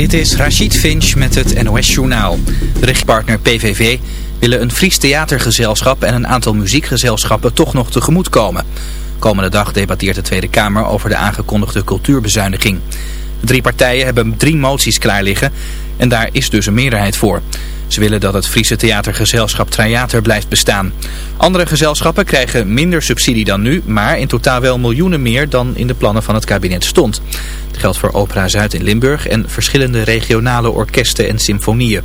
Dit is Rachid Finch met het NOS-journaal. De rechtpartner PVV willen een Fries theatergezelschap en een aantal muziekgezelschappen toch nog tegemoetkomen. Komende dag debatteert de Tweede Kamer over de aangekondigde cultuurbezuiniging. De drie partijen hebben drie moties klaar liggen en daar is dus een meerderheid voor. Ze willen dat het Friese theatergezelschap Triater blijft bestaan. Andere gezelschappen krijgen minder subsidie dan nu, maar in totaal wel miljoenen meer dan in de plannen van het kabinet stond. Het geldt voor Opera Zuid in Limburg en verschillende regionale orkesten en symfonieën.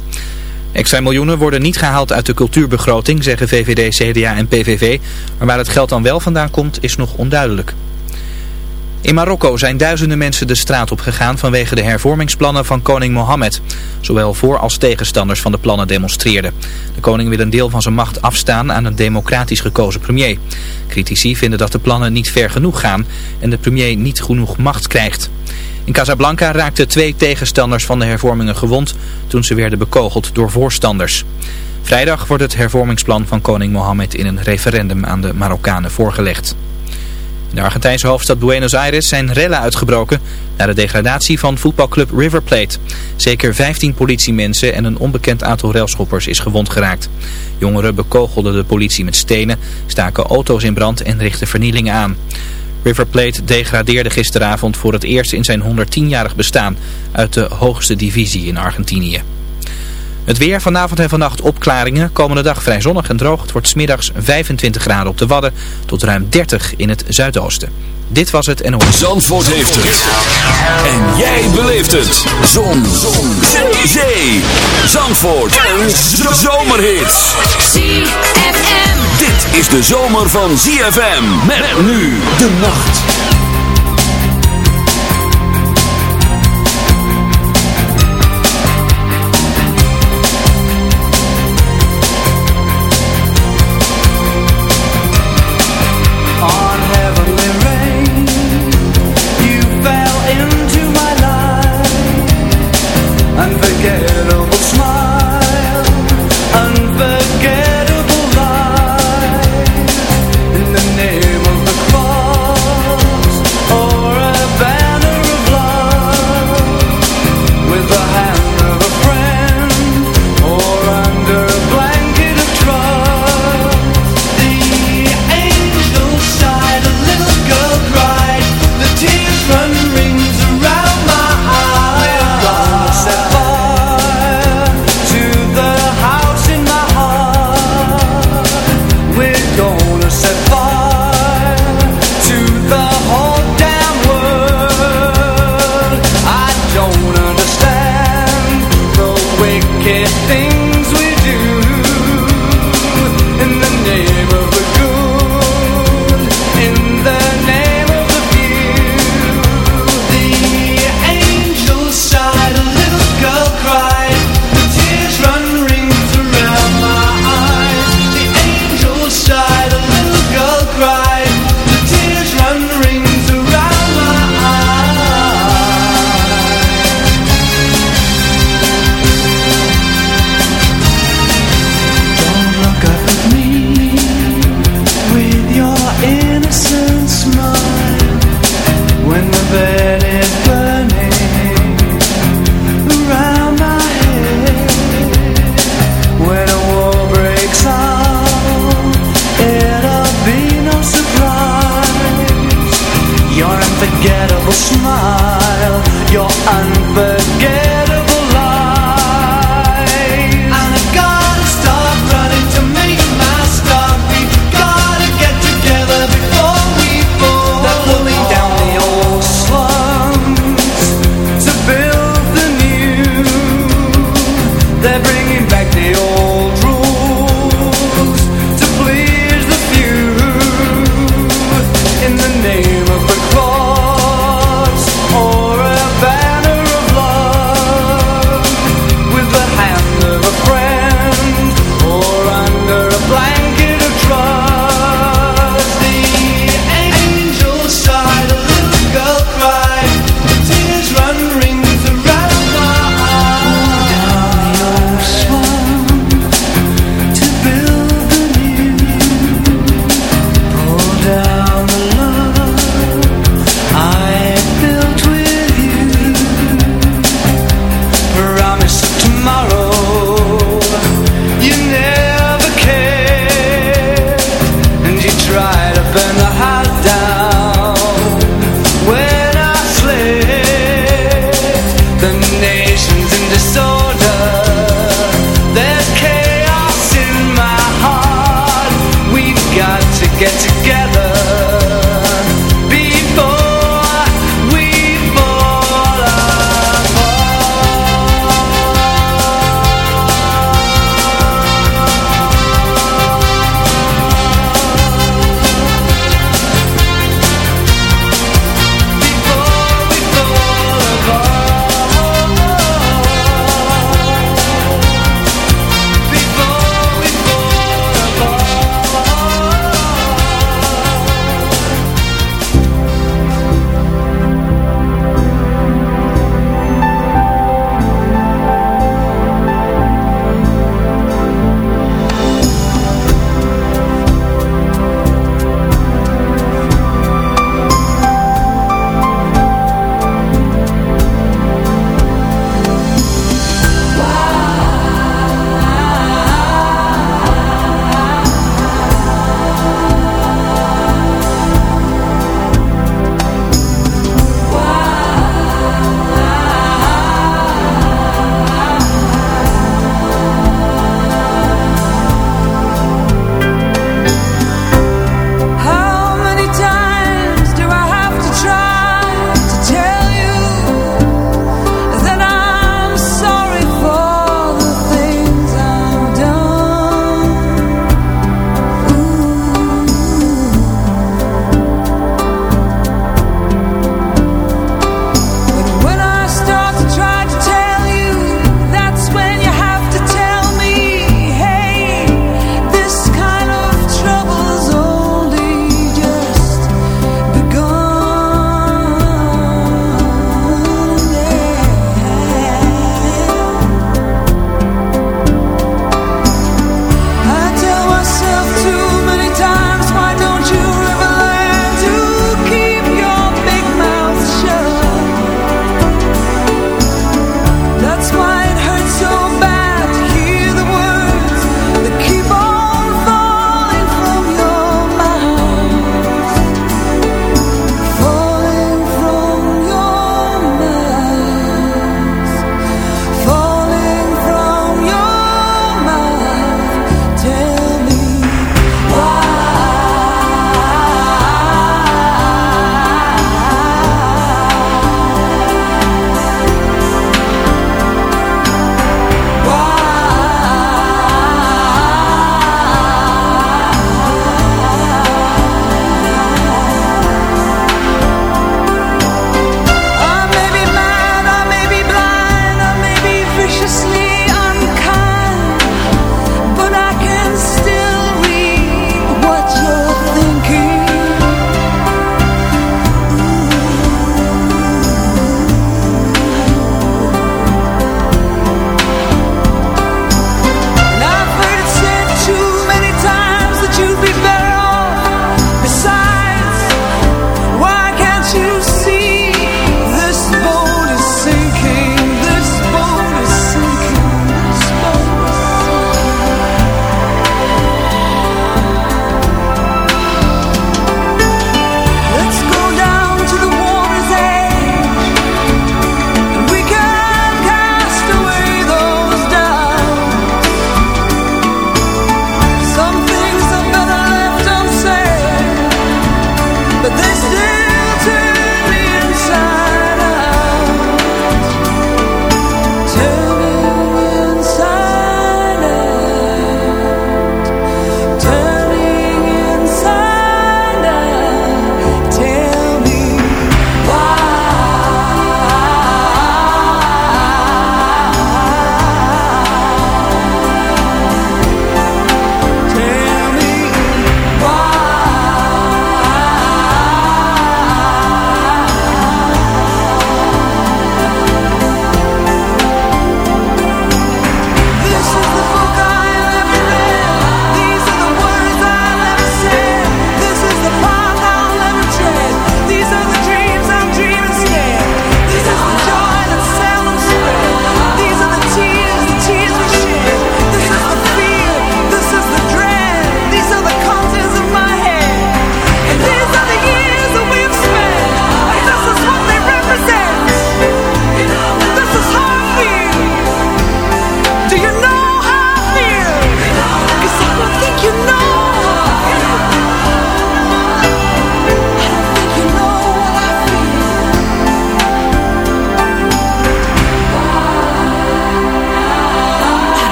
Extra miljoenen worden niet gehaald uit de cultuurbegroting, zeggen VVD, CDA en PVV. Maar waar het geld dan wel vandaan komt, is nog onduidelijk. In Marokko zijn duizenden mensen de straat op gegaan vanwege de hervormingsplannen van koning Mohammed. Zowel voor- als tegenstanders van de plannen demonstreerden. De koning wil een deel van zijn macht afstaan aan een democratisch gekozen premier. Critici vinden dat de plannen niet ver genoeg gaan en de premier niet genoeg macht krijgt. In Casablanca raakten twee tegenstanders van de hervormingen gewond toen ze werden bekogeld door voorstanders. Vrijdag wordt het hervormingsplan van koning Mohammed in een referendum aan de Marokkanen voorgelegd. In de Argentijnse hoofdstad Buenos Aires zijn rellen uitgebroken na de degradatie van voetbalclub River Plate. Zeker 15 politiemensen en een onbekend aantal railschoppers is gewond geraakt. Jongeren bekogelden de politie met stenen, staken auto's in brand en richtten vernielingen aan. River Plate degradeerde gisteravond voor het eerst in zijn 110-jarig bestaan uit de hoogste divisie in Argentinië. Het weer vanavond en vannacht opklaringen. Komende dag vrij zonnig en droog. Het wordt smiddags 25 graden op de Wadden tot ruim 30 in het zuidoosten. Dit was het en Zandvoort heeft het. En jij beleeft het. Zon. Zon. Zee. Zee. Zandvoort. Een zomerhit. ZFM. Dit is de zomer van ZFM. Met nu de nacht.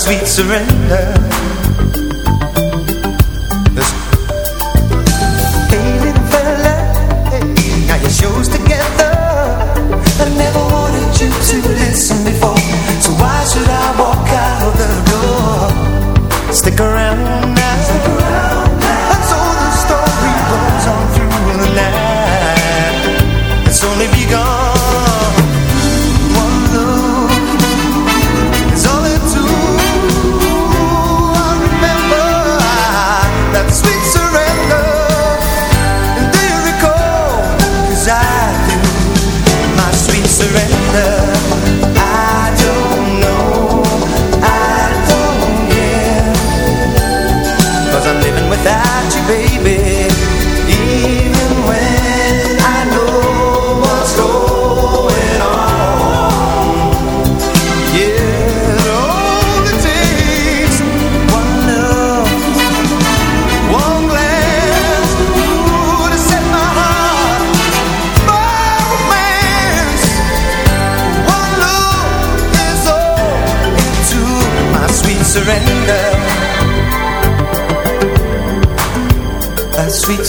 sweet surrender. This Hey little fella hey, Now your show's together. I never wanted you to listen before.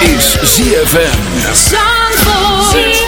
Is ZFM. Zandvoort.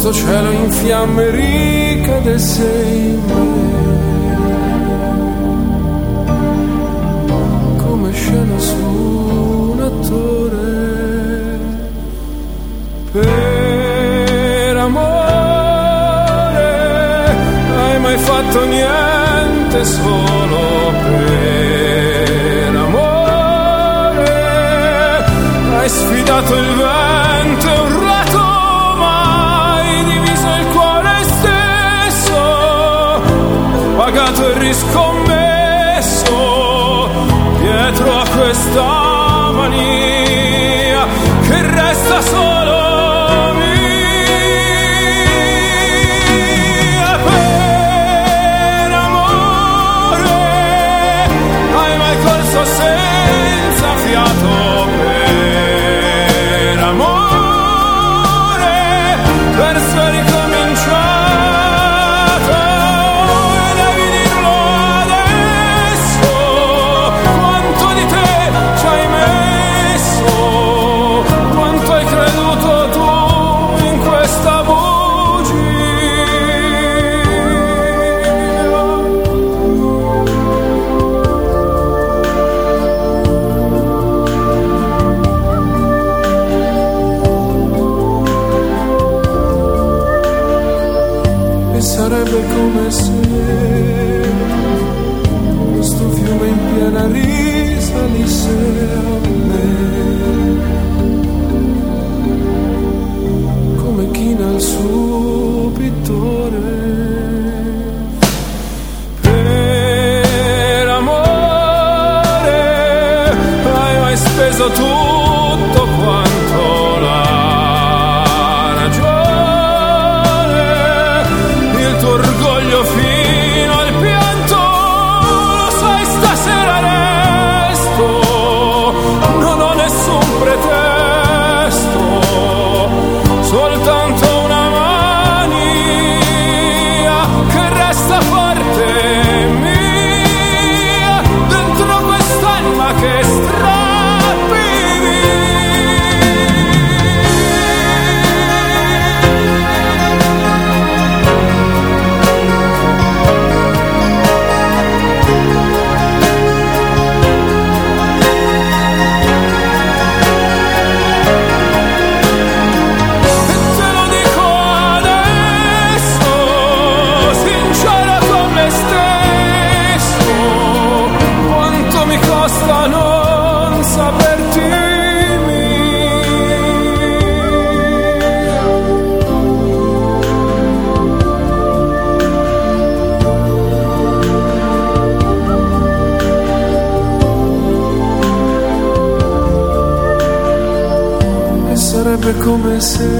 questo cielo in fiamme ricade sei me. Come scena su un attore. Per amore hai mai fatto niente solo per amore. Hai sfidato il vento. discombro sarebbe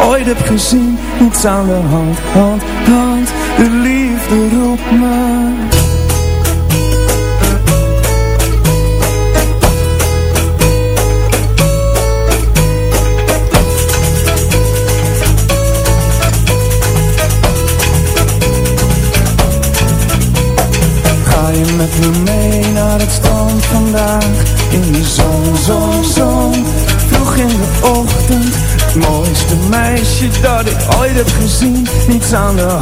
ooit heb gezien. Niets aan de hand, hand, 上的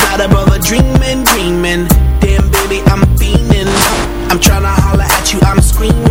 had a brother dreaming, dreaming. Damn, baby, I'm fiending. I'm tryna holler at you, I'm screaming.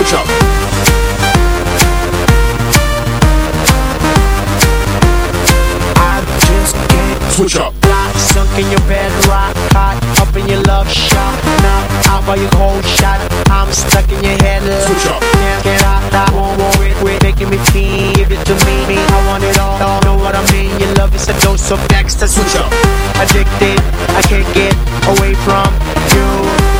Switch up. I just can't Switch up. Block, sunk in your bed, rock hot, up in your love shot. Now, out by your cold shot, I'm stuck in your head. Switch up. Can't get out, I won't worry, quit making me feel. Give it to me, me, I want it all. all. Know what I mean? Your love is a dose of next. Switch up. Addicted, I can't get away from you.